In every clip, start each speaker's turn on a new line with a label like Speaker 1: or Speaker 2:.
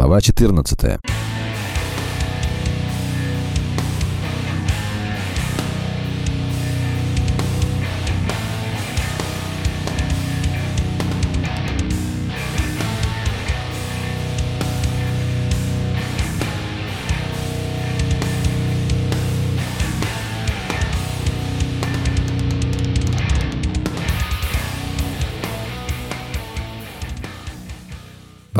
Speaker 1: Глава 14.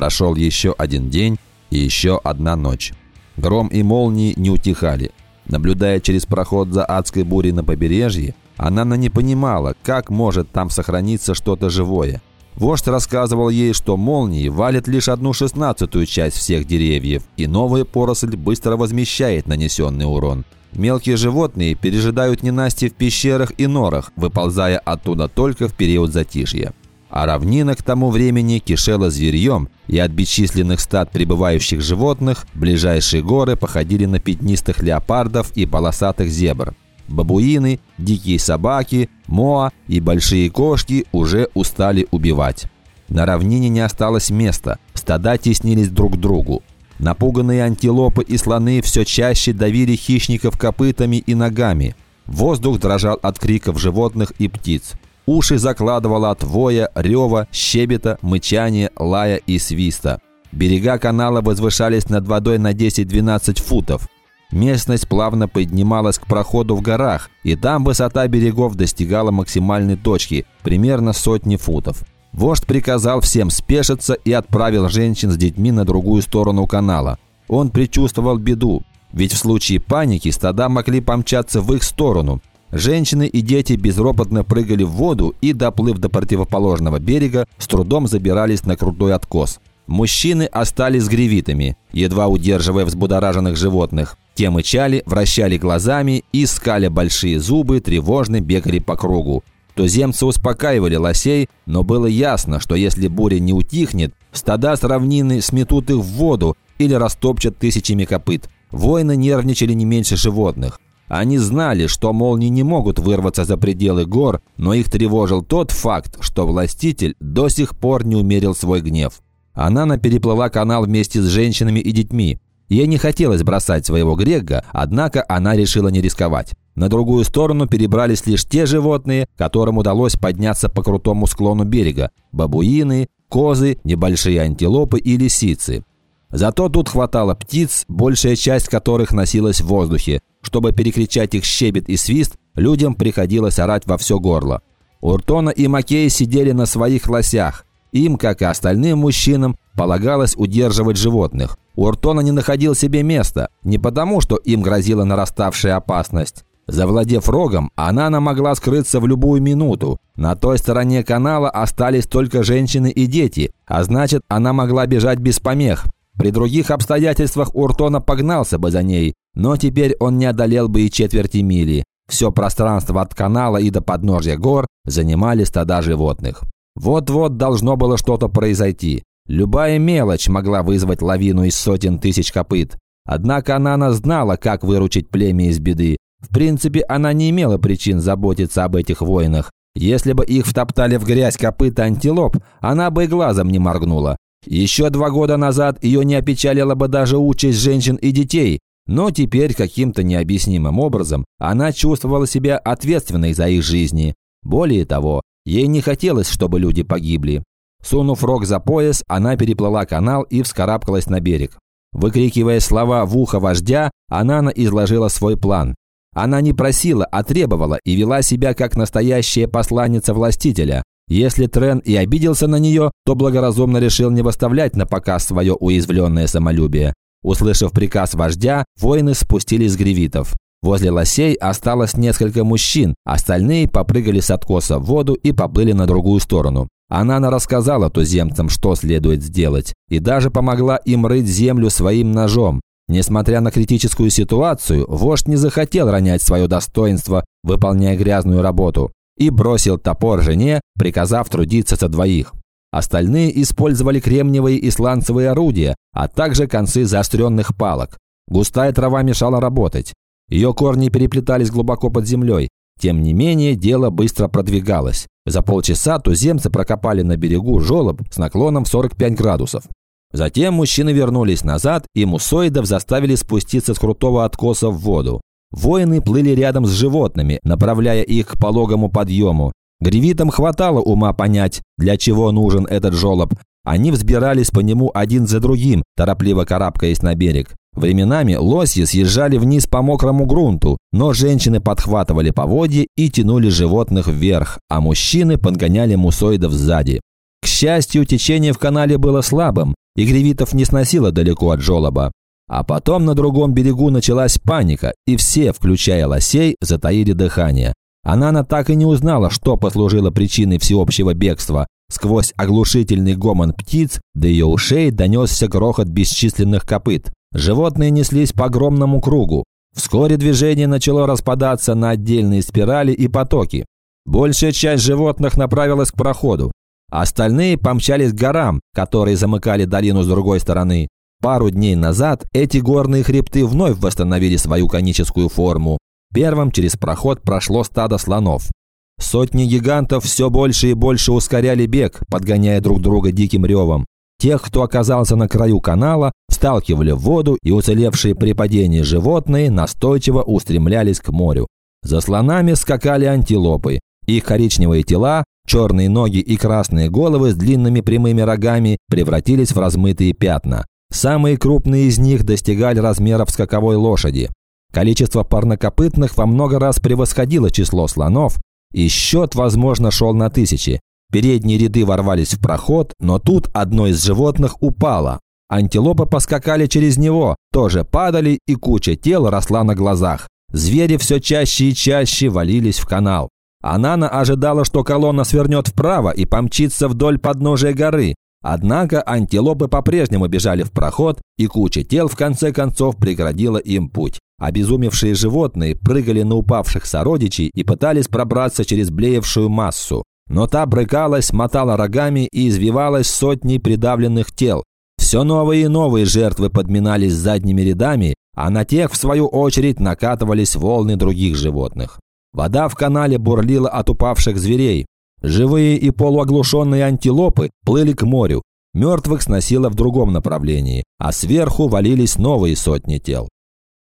Speaker 1: Прошел еще один день и еще одна ночь. Гром и молнии не утихали. Наблюдая через проход за адской бурей на побережье, Анана не понимала, как может там сохраниться что-то живое. Вождь рассказывал ей, что молнии валят лишь одну шестнадцатую часть всех деревьев, и новая поросль быстро возмещает нанесенный урон. Мелкие животные пережидают ненасти в пещерах и норах, выползая оттуда только в период затишья а равнина к тому времени кишела зверьем, и от бесчисленных стад прибывающих животных ближайшие горы походили на пятнистых леопардов и полосатых зебр. Бабуины, дикие собаки, моа и большие кошки уже устали убивать. На равнине не осталось места, стада теснились друг к другу. Напуганные антилопы и слоны все чаще давили хищников копытами и ногами. Воздух дрожал от криков животных и птиц. Уши закладывало от воя, рева, щебета, мычания, лая и свиста. Берега канала возвышались над водой на 10-12 футов. Местность плавно поднималась к проходу в горах, и там высота берегов достигала максимальной точки, примерно сотни футов. Вождь приказал всем спешиться и отправил женщин с детьми на другую сторону канала. Он предчувствовал беду, ведь в случае паники стада могли помчаться в их сторону, Женщины и дети безропотно прыгали в воду и, доплыв до противоположного берега, с трудом забирались на крутой откос. Мужчины остались с гривитами, едва удерживая взбудораженных животных. Те мычали, вращали глазами и, скали большие зубы, тревожно бегали по кругу. Туземцы успокаивали лосей, но было ясно, что если буря не утихнет, стада с равнины сметут их в воду или растопчат тысячами копыт. Воины нервничали не меньше животных. Они знали, что молнии не могут вырваться за пределы гор, но их тревожил тот факт, что властитель до сих пор не умерил свой гнев. Анана переплыла канал вместе с женщинами и детьми. Ей не хотелось бросать своего Грега, однако она решила не рисковать. На другую сторону перебрались лишь те животные, которым удалось подняться по крутому склону берега – бабуины, козы, небольшие антилопы и лисицы. Зато тут хватало птиц, большая часть которых носилась в воздухе. Чтобы перекричать их щебет и свист, людям приходилось орать во все горло. Уртона и Макей сидели на своих лосях. Им, как и остальным мужчинам, полагалось удерживать животных. Уртона не находил себе места, не потому, что им грозила нараставшая опасность. Завладев рогом, Анана могла скрыться в любую минуту. На той стороне канала остались только женщины и дети, а значит, она могла бежать без помех. При других обстоятельствах Уртона погнался бы за ней, но теперь он не одолел бы и четверти мили. Все пространство от канала и до подножья гор занимали стада животных. Вот-вот должно было что-то произойти. Любая мелочь могла вызвать лавину из сотен тысяч копыт. Однако Анана знала, как выручить племя из беды. В принципе, она не имела причин заботиться об этих воинах. Если бы их втоптали в грязь копыта антилоп, она бы и глазом не моргнула. Еще два года назад ее не опечалила бы даже участь женщин и детей, но теперь каким-то необъяснимым образом она чувствовала себя ответственной за их жизни. Более того, ей не хотелось, чтобы люди погибли. Сунув рог за пояс, она переплыла канал и вскарабкалась на берег. Выкрикивая слова в ухо вождя, Анана изложила свой план. Она не просила, а требовала и вела себя как настоящая посланница властителя. Если Трен и обиделся на нее, то благоразумно решил не выставлять на показ свое уязвленное самолюбие. Услышав приказ вождя, воины спустились с гривитов. Возле лосей осталось несколько мужчин, остальные попрыгали с откоса в воду и поплыли на другую сторону. Анана рассказала туземцам, что следует сделать, и даже помогла им рыть землю своим ножом. Несмотря на критическую ситуацию, вождь не захотел ронять свое достоинство, выполняя грязную работу и бросил топор жене, приказав трудиться за двоих. Остальные использовали кремниевые и сланцевые орудия, а также концы заостренных палок. Густая трава мешала работать. Ее корни переплетались глубоко под землей. Тем не менее, дело быстро продвигалось. За полчаса туземцы прокопали на берегу желоб с наклоном в 45 градусов. Затем мужчины вернулись назад, и мусоидов заставили спуститься с крутого откоса в воду. Воины плыли рядом с животными, направляя их к пологому подъему. Гривитам хватало ума понять, для чего нужен этот жолоб. Они взбирались по нему один за другим, торопливо карабкаясь на берег. Временами лоси съезжали вниз по мокрому грунту, но женщины подхватывали поводья и тянули животных вверх, а мужчины подгоняли мусоидов сзади. К счастью, течение в канале было слабым, и гривитов не сносило далеко от жолоба. А потом на другом берегу началась паника, и все, включая лосей, затаили дыхание. Анана так и не узнала, что послужило причиной всеобщего бегства. Сквозь оглушительный гомон птиц до ее ушей донесся грохот бесчисленных копыт. Животные неслись по огромному кругу. Вскоре движение начало распадаться на отдельные спирали и потоки. Большая часть животных направилась к проходу. Остальные помчались к горам, которые замыкали долину с другой стороны. Пару дней назад эти горные хребты вновь восстановили свою коническую форму. Первым через проход прошло стадо слонов. Сотни гигантов все больше и больше ускоряли бег, подгоняя друг друга диким ревом. Тех, кто оказался на краю канала, сталкивали в воду, и уцелевшие при падении животные настойчиво устремлялись к морю. За слонами скакали антилопы. Их коричневые тела, черные ноги и красные головы с длинными прямыми рогами превратились в размытые пятна. Самые крупные из них достигали размеров скаковой лошади. Количество парнокопытных во много раз превосходило число слонов, и счет, возможно, шел на тысячи. Передние ряды ворвались в проход, но тут одно из животных упало. Антилопы поскакали через него, тоже падали, и куча тел росла на глазах. Звери все чаще и чаще валились в канал. Анана ожидала, что колонна свернет вправо и помчится вдоль подножия горы. Однако антилопы по-прежнему бежали в проход, и куча тел в конце концов преградила им путь. Обезумевшие животные прыгали на упавших сородичей и пытались пробраться через блеевшую массу. Но та брыкалась, мотала рогами и извивалась сотней придавленных тел. Все новые и новые жертвы подминались задними рядами, а на тех, в свою очередь, накатывались волны других животных. Вода в канале бурлила от упавших зверей. Живые и полуоглушенные антилопы плыли к морю. Мертвых сносило в другом направлении, а сверху валились новые сотни тел.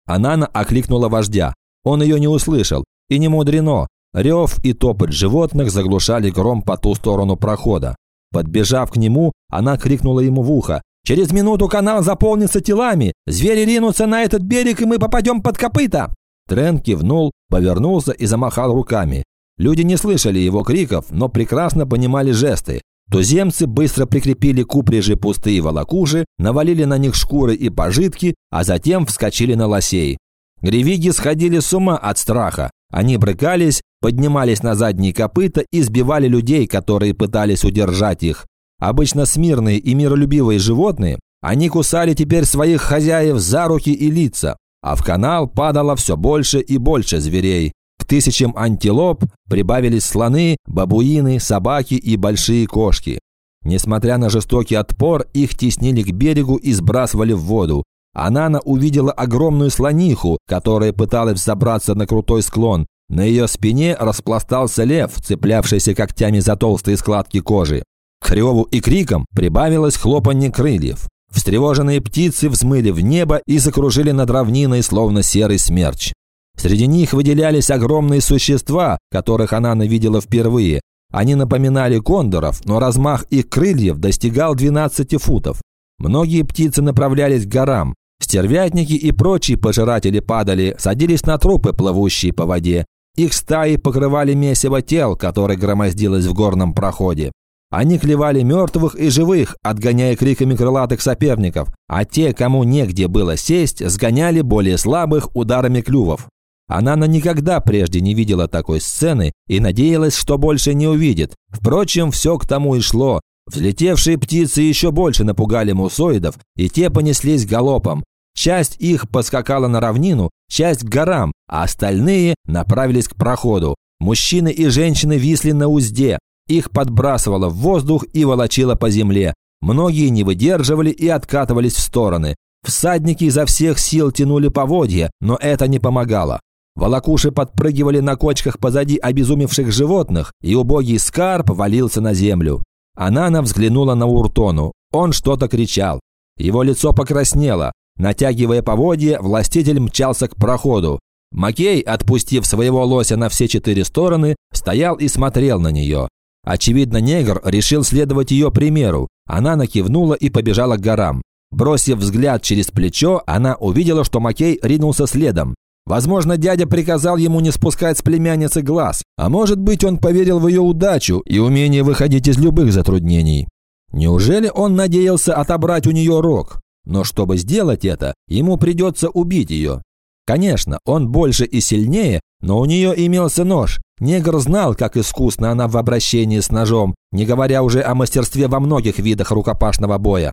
Speaker 1: Анана окликнула вождя. Он ее не услышал. И не мудрено. Рев и топот животных заглушали гром по ту сторону прохода. Подбежав к нему, она крикнула ему в ухо. «Через минуту канал заполнится телами! Звери ринутся на этот берег, и мы попадем под копыта!» Трен кивнул, повернулся и замахал руками. Люди не слышали его криков, но прекрасно понимали жесты. Туземцы быстро прикрепили к упряжи пустые волокуши, навалили на них шкуры и пожитки, а затем вскочили на лосей. Гревиги сходили с ума от страха. Они брыкались, поднимались на задние копыта и сбивали людей, которые пытались удержать их. Обычно смирные и миролюбивые животные, они кусали теперь своих хозяев за руки и лица, а в канал падало все больше и больше зверей. К тысячам антилоп прибавились слоны, бабуины, собаки и большие кошки. Несмотря на жестокий отпор, их теснили к берегу и сбрасывали в воду. Анана увидела огромную слониху, которая пыталась забраться на крутой склон. На ее спине распластался лев, цеплявшийся когтями за толстые складки кожи. К реву и крикам прибавилось хлопанье крыльев. Встревоженные птицы взмыли в небо и закружили над равниной, словно серый смерч. Среди них выделялись огромные существа, которых она видела впервые. Они напоминали кондоров, но размах их крыльев достигал 12 футов. Многие птицы направлялись к горам. Стервятники и прочие пожиратели падали, садились на трупы, плывущие по воде. Их стаи покрывали месиво тел, которое громоздилось в горном проходе. Они клевали мертвых и живых, отгоняя криками крылатых соперников, а те, кому негде было сесть, сгоняли более слабых ударами клювов. Анана никогда прежде не видела такой сцены и надеялась, что больше не увидит. Впрочем, все к тому и шло. Взлетевшие птицы еще больше напугали мусоидов, и те понеслись галопом. Часть их поскакала на равнину, часть к горам, а остальные направились к проходу. Мужчины и женщины висли на узде, их подбрасывало в воздух и волочило по земле. Многие не выдерживали и откатывались в стороны. Всадники изо всех сил тянули поводья, но это не помогало. Волокуши подпрыгивали на кочках позади обезумевших животных, и убогий скарб валился на землю. Анана взглянула на Уртону. Он что-то кричал. Его лицо покраснело. Натягивая поводья, властитель мчался к проходу. Макей, отпустив своего лося на все четыре стороны, стоял и смотрел на нее. Очевидно, негр решил следовать ее примеру. Она накивнула и побежала к горам. Бросив взгляд через плечо, она увидела, что Макей ринулся следом. Возможно, дядя приказал ему не спускать с племянницы глаз, а может быть, он поверил в ее удачу и умение выходить из любых затруднений. Неужели он надеялся отобрать у нее рог? Но чтобы сделать это, ему придется убить ее. Конечно, он больше и сильнее, но у нее имелся нож. Негр знал, как искусно она в обращении с ножом, не говоря уже о мастерстве во многих видах рукопашного боя.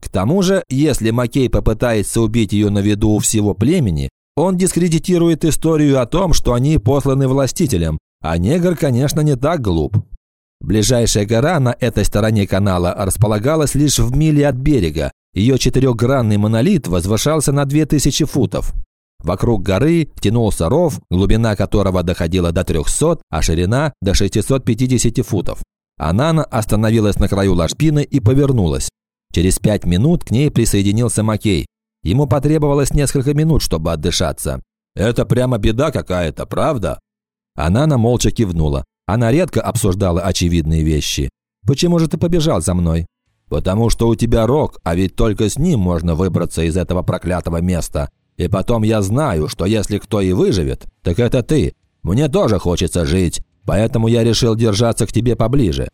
Speaker 1: К тому же, если Макей попытается убить ее на виду у всего племени, он дискредитирует историю о том, что они посланы властителем, а негр, конечно, не так глуп. Ближайшая гора на этой стороне канала располагалась лишь в миле от берега. Ее четырехгранный монолит возвышался на 2000 футов. Вокруг горы тянулся ров, глубина которого доходила до 300, а ширина – до 650 футов. Анана остановилась на краю ложбины и повернулась. Через пять минут к ней присоединился Макей. Ему потребовалось несколько минут, чтобы отдышаться. «Это прямо беда какая-то, правда?» Анана молча кивнула. Она редко обсуждала очевидные вещи. «Почему же ты побежал за мной?» «Потому что у тебя рог, а ведь только с ним можно выбраться из этого проклятого места. И потом я знаю, что если кто и выживет, так это ты. Мне тоже хочется жить, поэтому я решил держаться к тебе поближе».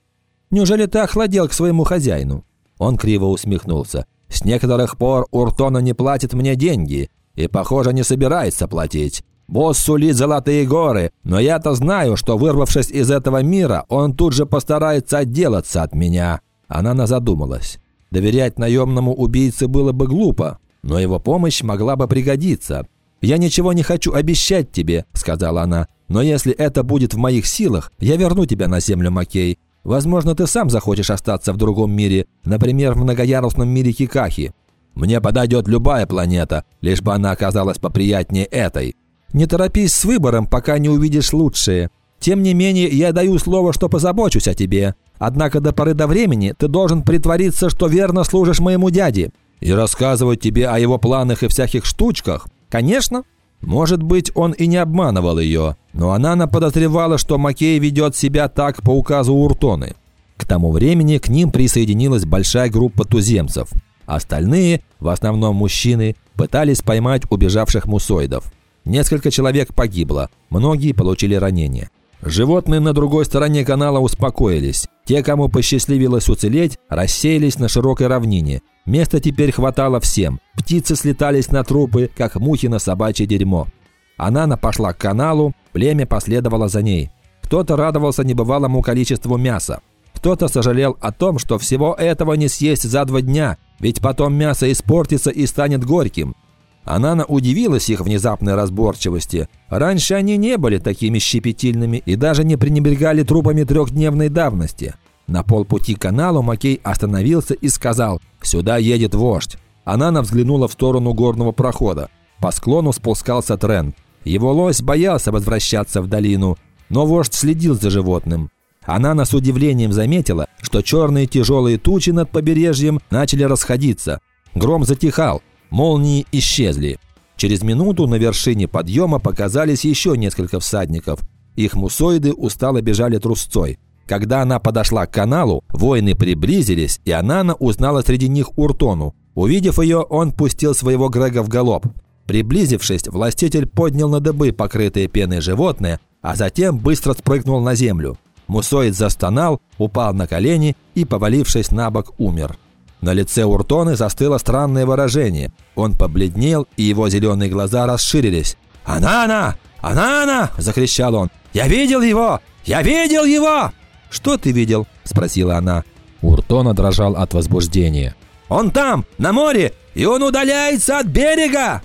Speaker 1: «Неужели ты охладел к своему хозяину?» Он криво усмехнулся. «С некоторых пор Уртона не платит мне деньги и, похоже, не собирается платить. Босс сулит золотые горы, но я-то знаю, что, вырвавшись из этого мира, он тут же постарается отделаться от меня». Она задумалась. Доверять наемному убийце было бы глупо, но его помощь могла бы пригодиться. «Я ничего не хочу обещать тебе», – сказала она. «Но если это будет в моих силах, я верну тебя на землю Макей. Возможно, ты сам захочешь остаться в другом мире, например, в многоярусном мире Хикахи. Мне подойдет любая планета, лишь бы она оказалась поприятнее этой. Не торопись с выбором, пока не увидишь лучшее. Тем не менее, я даю слово, что позабочусь о тебе. Однако до поры до времени ты должен притвориться, что верно служишь моему дяде и рассказывать тебе о его планах и всяких штучках? Конечно. Может быть, он и не обманывал ее, но она подозревала, что Макей ведет себя так по указу Уртоны. К тому времени к ним присоединилась большая группа туземцев. Остальные, в основном мужчины, пытались поймать убежавших мусоидов. Несколько человек погибло, многие получили ранения. Животные на другой стороне канала успокоились. Те, кому посчастливилось уцелеть, рассеялись на широкой равнине. Места теперь хватало всем. Птицы слетались на трупы, как мухи на собачье дерьмо. Анана пошла к каналу, племя последовало за ней. Кто-то радовался небывалому количеству мяса. Кто-то сожалел о том, что всего этого не съесть за два дня, ведь потом мясо испортится и станет горьким. Анана удивилась их внезапной разборчивости. Раньше они не были такими щепетильными и даже не пренебрегали трупами трехдневной давности. На полпути к каналу Макей остановился и сказал «Сюда едет вождь». Анана взглянула в сторону горного прохода. По склону спускался Трен. Его лось боялся возвращаться в долину, но вождь следил за животным. Анана с удивлением заметила, что черные тяжелые тучи над побережьем начали расходиться. Гром затихал, Молнии исчезли. Через минуту на вершине подъема показались еще несколько всадников. Их мусоиды устало бежали трусцой. Когда она подошла к каналу, воины приблизились, и Анана узнала среди них Уртону. Увидев ее, он пустил своего Грега в галоп. Приблизившись, властитель поднял на дыбы покрытые пеной животное, а затем быстро спрыгнул на землю. Мусоид застонал, упал на колени и, повалившись на бок, умер. На лице Уртоны застыло странное выражение. Он побледнел, и его зеленые глаза расширились. «Она-она! Она-она!» – закричал он. «Я видел его! Я видел его!» «Что ты видел?» – спросила она. Уртона дрожал от возбуждения. «Он там, на море, и он удаляется от берега!»